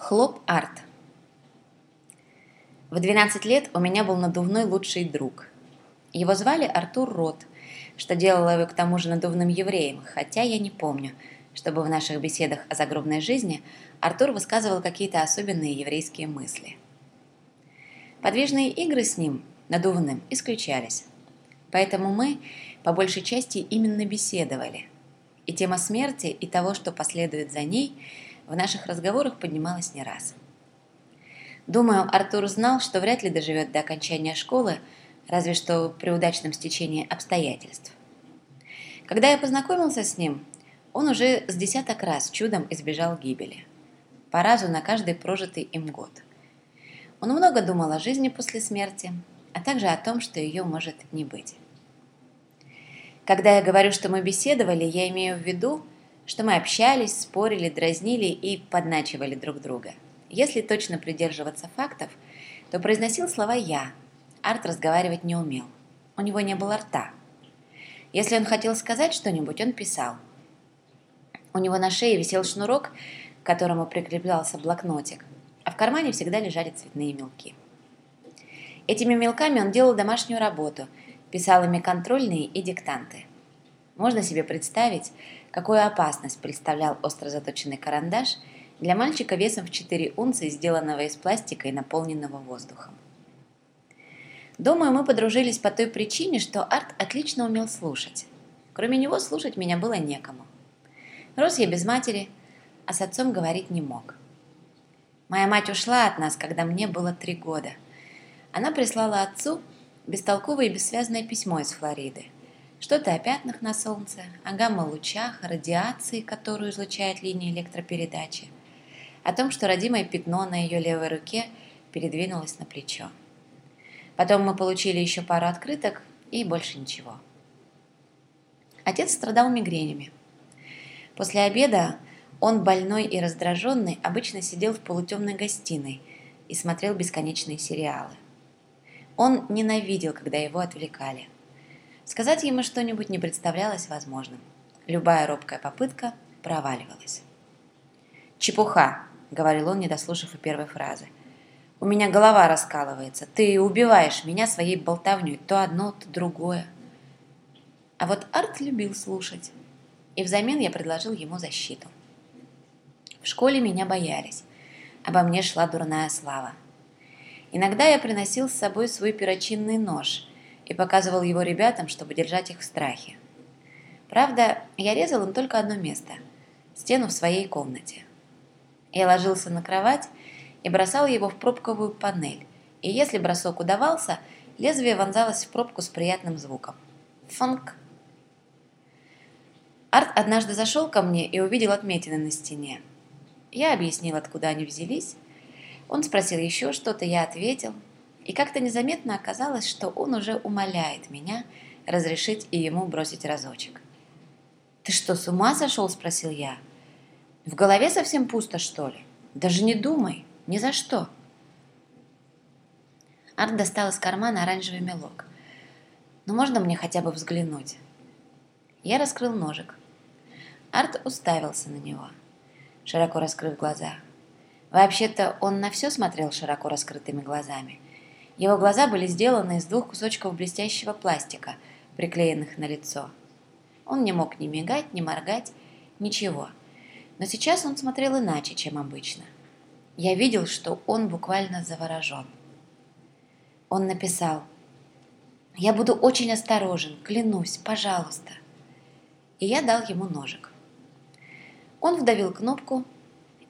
Хлоп Арт. В 12 лет у меня был надувной лучший друг. Его звали Артур Рот, что делало его к тому же надувным евреем, хотя я не помню, чтобы в наших беседах о загробной жизни Артур высказывал какие-то особенные еврейские мысли. Подвижные игры с ним, надувным, исключались. Поэтому мы, по большей части, именно беседовали. И тема смерти и того, что последует за ней – в наших разговорах поднималась не раз. Думаю, Артур знал, что вряд ли доживет до окончания школы, разве что при удачном стечении обстоятельств. Когда я познакомился с ним, он уже с десяток раз чудом избежал гибели. По разу на каждый прожитый им год. Он много думал о жизни после смерти, а также о том, что ее может не быть. Когда я говорю, что мы беседовали, я имею в виду, что мы общались, спорили, дразнили и подначивали друг друга. Если точно придерживаться фактов, то произносил слова «я». Арт разговаривать не умел. У него не было рта. Если он хотел сказать что-нибудь, он писал. У него на шее висел шнурок, к которому прикреплялся блокнотик, а в кармане всегда лежали цветные мелки. Этими мелками он делал домашнюю работу, писал ими контрольные и диктанты. Можно себе представить, какую опасность представлял остро заточенный карандаш для мальчика весом в 4 унции, сделанного из пластика и наполненного воздухом. Думаю, мы подружились по той причине, что Арт отлично умел слушать. Кроме него слушать меня было некому. Рос я без матери, а с отцом говорить не мог. Моя мать ушла от нас, когда мне было три года. Она прислала отцу бестолковое и бессвязное письмо из Флориды – что-то о пятнах на солнце, о гамма-лучах, радиации, которую излучает линия электропередачи, о том, что родимое пятно на ее левой руке передвинулось на плечо. Потом мы получили еще пару открыток и больше ничего. Отец страдал мигренями. После обеда он, больной и раздраженный, обычно сидел в полутемной гостиной и смотрел бесконечные сериалы. Он ненавидел, когда его отвлекали – Сказать ему что-нибудь не представлялось возможным. Любая робкая попытка проваливалась. «Чепуха!» — говорил он, не дослушав и первой фразы. «У меня голова раскалывается. Ты убиваешь меня своей болтовней. То одно, то другое». А вот Арт любил слушать. И взамен я предложил ему защиту. В школе меня боялись. Обо мне шла дурная слава. Иногда я приносил с собой свой перочинный нож – и показывал его ребятам, чтобы держать их в страхе. Правда, я резал им только одно место – стену в своей комнате. Я ложился на кровать и бросал его в пробковую панель, и если бросок удавался, лезвие вонзалось в пробку с приятным звуком. Фонк. Арт однажды зашел ко мне и увидел отметины на стене. Я объяснил, откуда они взялись. Он спросил еще что-то, я ответил – и как-то незаметно оказалось, что он уже умоляет меня разрешить и ему бросить разочек. «Ты что, с ума сошел?» – спросил я. «В голове совсем пусто, что ли? Даже не думай, ни за что». Арт достал из кармана оранжевый мелок. «Ну можно мне хотя бы взглянуть?» Я раскрыл ножик. Арт уставился на него, широко раскрыв глаза. Вообще-то он на все смотрел широко раскрытыми глазами – его глаза были сделаны из двух кусочков блестящего пластика, приклеенных на лицо. Он не мог ни мигать, ни моргать, ничего. Но сейчас он смотрел иначе, чем обычно. Я видел, что он буквально заворожен. Он написал «Я буду очень осторожен, клянусь, пожалуйста». И я дал ему ножик. Он вдавил кнопку,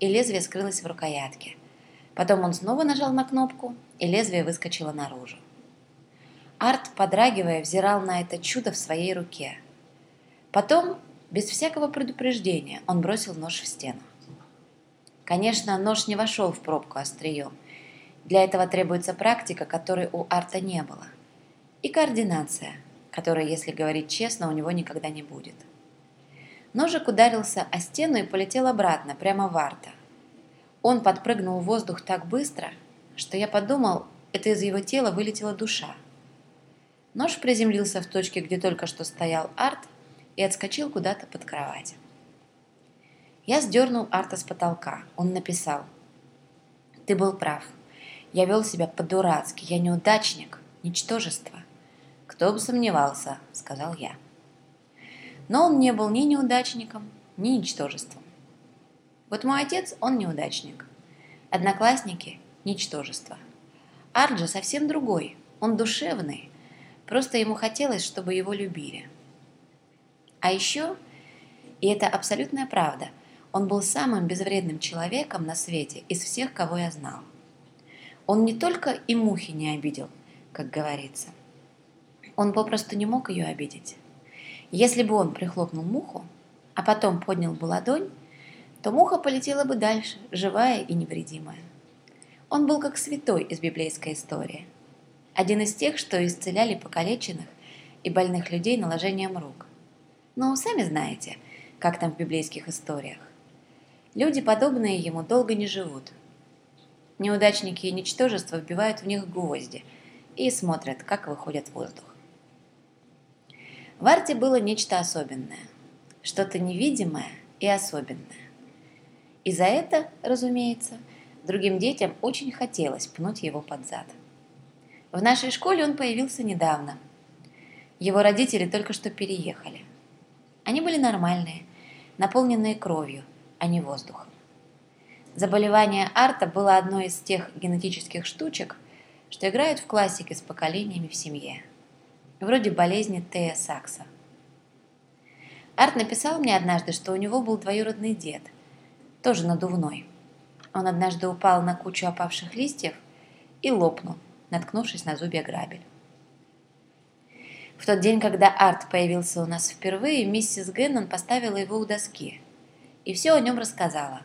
и лезвие скрылось в рукоятке. Потом он снова нажал на кнопку, и лезвие выскочило наружу. Арт, подрагивая, взирал на это чудо в своей руке. Потом, без всякого предупреждения, он бросил нож в стену. Конечно, нож не вошел в пробку острием. Для этого требуется практика, которой у Арта не было. И координация, которой, если говорить честно, у него никогда не будет. Ножик ударился о стену и полетел обратно, прямо в Арта. Он подпрыгнул в воздух так быстро, что я подумал, это из его тела вылетела душа. Нож приземлился в точке, где только что стоял Арт, и отскочил куда-то под кровать. Я сдернул Арта с потолка. Он написал Ты был прав. Я вел себя по-дурацки. Я неудачник, ничтожество. Кто бы сомневался, сказал я. Но он не был ни неудачником, ни ничтожеством. Вот мой отец, он неудачник. Одноклассники – ничтожество. Арджи совсем другой, он душевный. Просто ему хотелось, чтобы его любили. А еще, и это абсолютная правда, он был самым безвредным человеком на свете из всех, кого я знал. Он не только и мухи не обидел, как говорится. Он попросту не мог ее обидеть. Если бы он прихлопнул муху, а потом поднял бы ладонь, то муха полетела бы дальше, живая и невредимая. Он был как святой из библейской истории. Один из тех, что исцеляли покалеченных и больных людей наложением рук. Но сами знаете, как там в библейских историях. Люди, подобные ему, долго не живут. Неудачники и ничтожества вбивают в них гвозди и смотрят, как выходит воздух. В арте было нечто особенное, что-то невидимое и особенное. И за это, разумеется, другим детям очень хотелось пнуть его под зад. В нашей школе он появился недавно. Его родители только что переехали. Они были нормальные, наполненные кровью, а не воздухом. Заболевание Арта было одной из тех генетических штучек, что играют в классике с поколениями в семье. Вроде болезни Тея Сакса. Арт написал мне однажды, что у него был двоюродный дед – тоже надувной. Он однажды упал на кучу опавших листьев и лопнул, наткнувшись на зубья грабель. В тот день, когда Арт появился у нас впервые, миссис Геннон поставила его у доски и все о нем рассказала,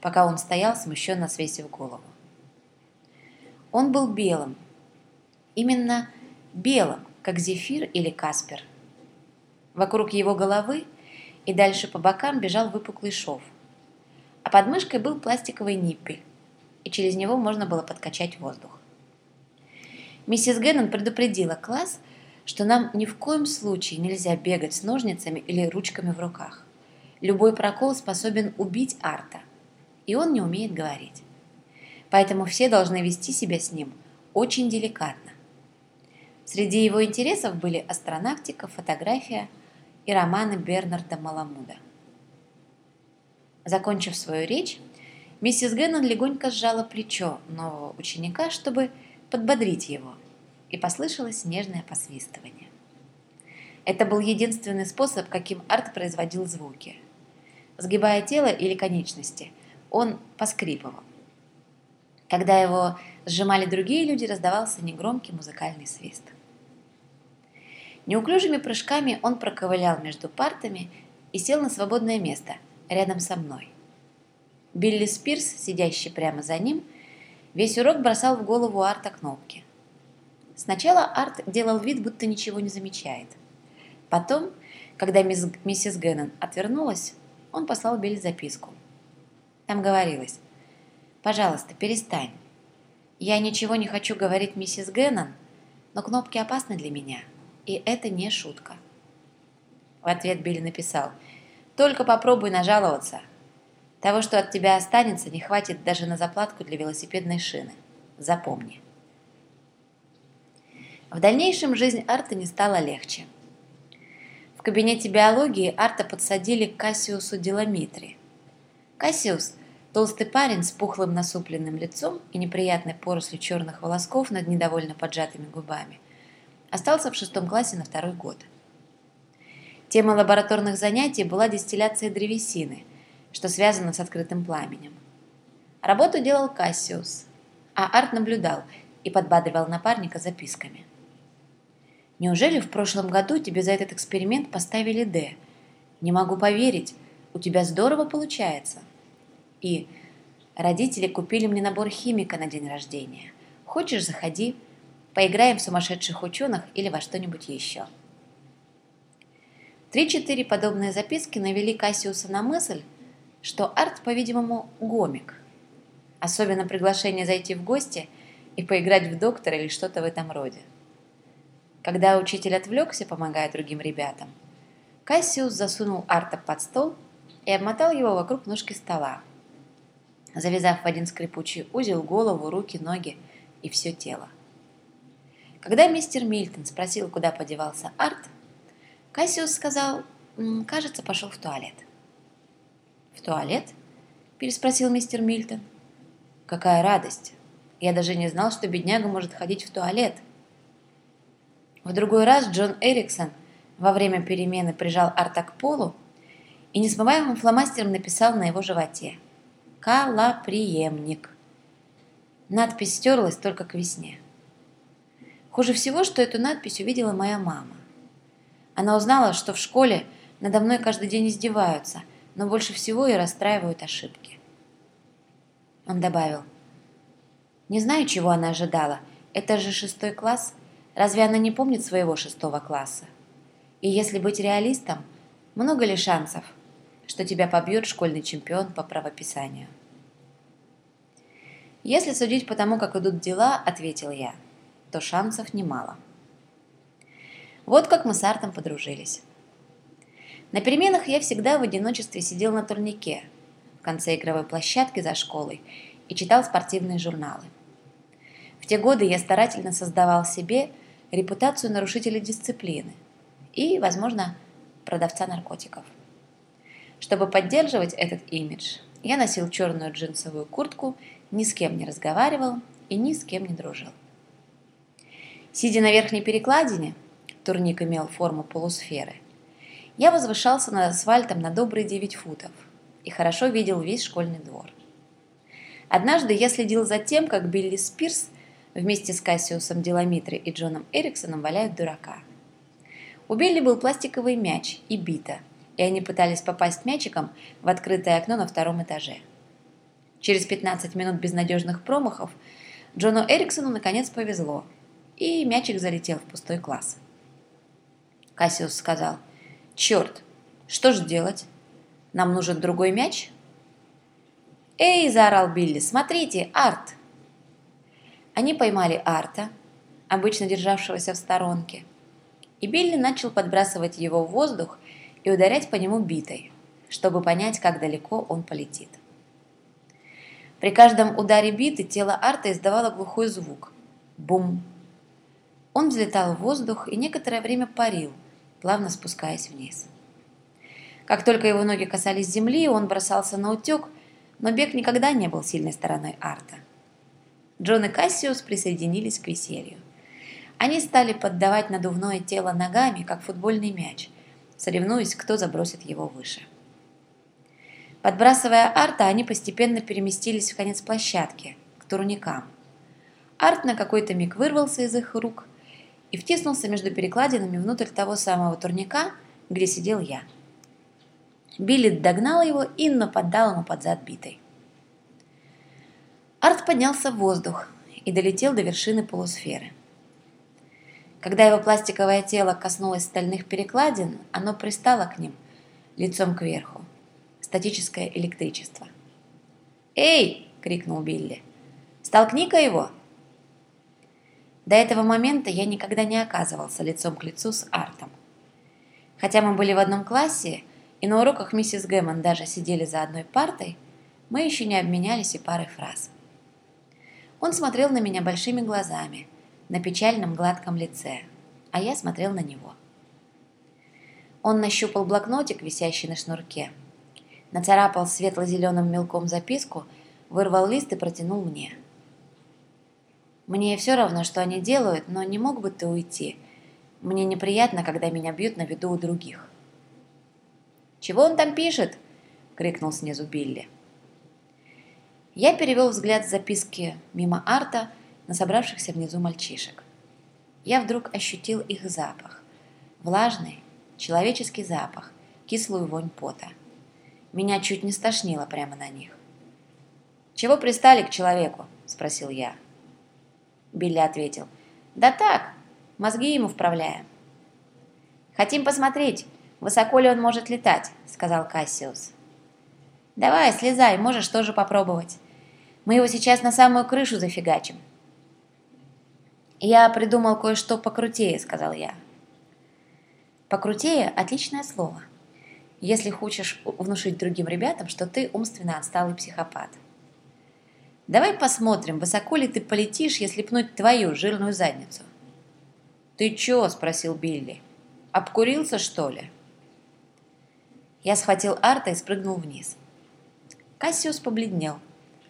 пока он стоял, смущенно свесив голову. Он был белым, именно белым, как зефир или каспер. Вокруг его головы и дальше по бокам бежал выпуклый шов – а под мышкой был пластиковый ниппель, и через него можно было подкачать воздух. Миссис Геннон предупредила класс, что нам ни в коем случае нельзя бегать с ножницами или ручками в руках. Любой прокол способен убить Арта, и он не умеет говорить. Поэтому все должны вести себя с ним очень деликатно. Среди его интересов были астронавтика, фотография и романы Бернарда Маламуда – Закончив свою речь, миссис Геннон легонько сжала плечо нового ученика, чтобы подбодрить его, и послышалось нежное посвистывание. Это был единственный способ, каким Арт производил звуки. Сгибая тело или конечности, он поскрипывал. Когда его сжимали другие люди, раздавался негромкий музыкальный свист. Неуклюжими прыжками он проковылял между партами и сел на свободное место – рядом со мной. Билли Спирс, сидящий прямо за ним, весь урок бросал в голову Арта кнопки. Сначала Арт делал вид, будто ничего не замечает. Потом, когда мисс, миссис Геннон отвернулась, он послал Билли записку. Там говорилось «Пожалуйста, перестань. Я ничего не хочу говорить миссис Геннон, но кнопки опасны для меня, и это не шутка». В ответ Билли написал – только попробуй нажаловаться. Того, что от тебя останется, не хватит даже на заплатку для велосипедной шины. Запомни. В дальнейшем жизнь Арта не стала легче. В кабинете биологии Арта подсадили к Кассиусу Деламитри. Кассиус – толстый парень с пухлым насупленным лицом и неприятной порослью черных волосков над недовольно поджатыми губами. Остался в шестом классе на второй год – Тема лабораторных занятий была дистилляция древесины, что связано с открытым пламенем. Работу делал Кассиус, а Арт наблюдал и подбадривал напарника записками. «Неужели в прошлом году тебе за этот эксперимент поставили «Д»? Не могу поверить, у тебя здорово получается». И родители купили мне набор химика на день рождения. Хочешь, заходи, поиграем в сумасшедших ученых или во что-нибудь еще. Три-четыре подобные записки навели Кассиуса на мысль, что Арт, по-видимому, гомик. Особенно приглашение зайти в гости и поиграть в доктора или что-то в этом роде. Когда учитель отвлекся, помогая другим ребятам, Кассиус засунул Арта под стол и обмотал его вокруг ножки стола. завязав в один скрипучий узел голову, руки, ноги и все тело. Когда мистер Мильтон спросил, куда подевался Арт, Кассиус сказал, кажется, пошел в туалет. «В туалет?» – переспросил мистер Мильтон. «Какая радость! Я даже не знал, что бедняга может ходить в туалет». В другой раз Джон Эриксон во время перемены прижал Арта к полу и несмываемым фломастером написал на его животе «Калаприемник». Надпись стерлась только к весне. Хуже всего, что эту надпись увидела моя мама. Она узнала, что в школе надо мной каждый день издеваются, но больше всего и расстраивают ошибки. Он добавил, «Не знаю, чего она ожидала. Это же шестой класс. Разве она не помнит своего шестого класса? И если быть реалистом, много ли шансов, что тебя побьет школьный чемпион по правописанию?» «Если судить по тому, как идут дела, — ответил я, — то шансов немало. Вот как мы с Артом подружились. На переменах я всегда в одиночестве сидел на турнике в конце игровой площадки за школой и читал спортивные журналы. В те годы я старательно создавал себе репутацию нарушителя дисциплины и, возможно, продавца наркотиков. Чтобы поддерживать этот имидж, я носил черную джинсовую куртку, ни с кем не разговаривал и ни с кем не дружил. Сидя на верхней перекладине, турник имел форму полусферы, я возвышался над асфальтом на добрые 9 футов и хорошо видел весь школьный двор. Однажды я следил за тем, как Билли Спирс вместе с Кассиусом Деламитри и Джоном Эриксоном валяют дурака. У Билли был пластиковый мяч и бита, и они пытались попасть мячиком в открытое окно на втором этаже. Через 15 минут безнадежных промахов Джону Эриксону наконец повезло – и мячик залетел в пустой класс. Кассиус сказал, «Черт, что ж делать? Нам нужен другой мяч?» «Эй!» – заорал Билли, «смотрите, Арт!» Они поймали Арта, обычно державшегося в сторонке, и Билли начал подбрасывать его в воздух и ударять по нему битой, чтобы понять, как далеко он полетит. При каждом ударе биты тело Арта издавало глухой звук – бум, он взлетал в воздух и некоторое время парил, плавно спускаясь вниз. Как только его ноги касались земли, он бросался на утек, но бег никогда не был сильной стороной арта. Джон и Кассиус присоединились к веселью. Они стали поддавать надувное тело ногами, как футбольный мяч, соревнуясь, кто забросит его выше. Подбрасывая арта, они постепенно переместились в конец площадки, к турникам. Арт на какой-то миг вырвался из их рук и втиснулся между перекладинами внутрь того самого турника, где сидел я. Билли догнал его и нападал ему под зад битой. Арт поднялся в воздух и долетел до вершины полусферы. Когда его пластиковое тело коснулось стальных перекладин, оно пристало к ним лицом кверху. Статическое электричество. «Эй!» — крикнул Билли. «Столкни-ка его!» До этого момента я никогда не оказывался лицом к лицу с Артом. Хотя мы были в одном классе, и на уроках миссис Гэммон даже сидели за одной партой, мы еще не обменялись и парой фраз. Он смотрел на меня большими глазами, на печальном гладком лице, а я смотрел на него. Он нащупал блокнотик, висящий на шнурке, нацарапал светло-зеленым мелком записку, вырвал лист и протянул мне – мне все равно, что они делают, но не мог бы ты уйти. Мне неприятно, когда меня бьют на виду у других. «Чего он там пишет?» — крикнул снизу Билли. Я перевел взгляд с записки мимо арта на собравшихся внизу мальчишек. Я вдруг ощутил их запах. Влажный, человеческий запах, кислую вонь пота. Меня чуть не стошнило прямо на них. «Чего пристали к человеку?» – спросил я. Билли ответил. «Да так, мозги ему вправляем». «Хотим посмотреть, высоко ли он может летать», — сказал Кассиус. «Давай, слезай, можешь тоже попробовать. Мы его сейчас на самую крышу зафигачим». «Я придумал кое-что покрутее», — сказал я. «Покрутее» — отличное слово. Если хочешь внушить другим ребятам, что ты умственно отсталый психопат. Давай посмотрим, высоко ли ты полетишь, если пнуть твою жирную задницу. «Ты чё?» – спросил Билли. «Обкурился, что ли?» Я схватил Арта и спрыгнул вниз. Кассиус побледнел.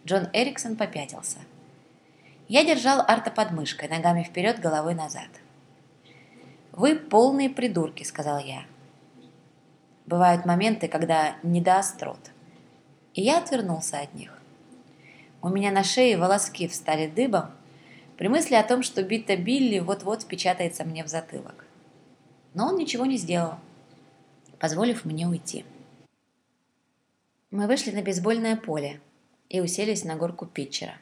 Джон Эриксон попятился. Я держал Арта под мышкой, ногами вперед, головой назад. «Вы полные придурки», — сказал я. Бывают моменты, когда не до острот. И я отвернулся от них. У меня на шее волоски встали дыбом при мысли о том, что Бита Билли вот-вот впечатается мне в затылок. Но он ничего не сделал, позволив мне уйти. Мы вышли на бейсбольное поле и уселись на горку питчера.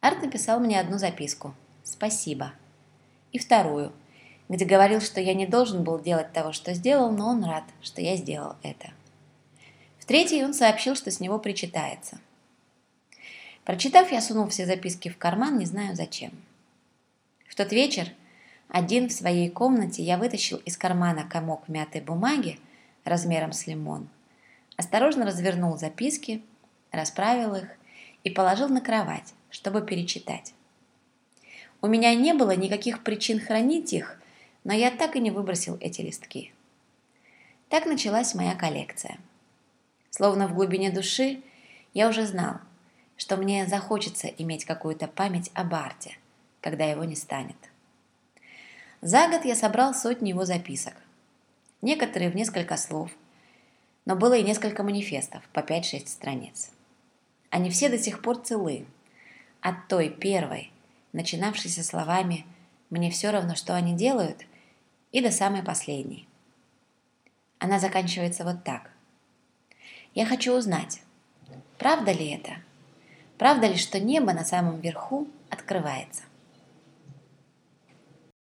Арт написал мне одну записку «Спасибо» и вторую, где говорил, что я не должен был делать того, что сделал, но он рад, что я сделал это. В третьей он сообщил, что с него причитается. Прочитав, я сунул все записки в карман, не знаю зачем. В тот вечер, один в своей комнате, я вытащил из кармана комок мятой бумаги размером с лимон, осторожно развернул записки, расправил их и положил на кровать, чтобы перечитать. У меня не было никаких причин хранить их, но я так и не выбросил эти листки. Так началась моя коллекция. Словно в глубине души я уже знал, что мне захочется иметь какую-то память об Арте, когда его не станет. За год я собрал сотни его записок. Некоторые в несколько слов, но было и несколько манифестов по 5-6 страниц. Они все до сих пор целы. От той первой, начинавшейся словами «мне все равно, что они делают», и до самой последней. Она заканчивается вот так. Я хочу узнать, правда ли это – Правда ли, что небо на самом верху открывается?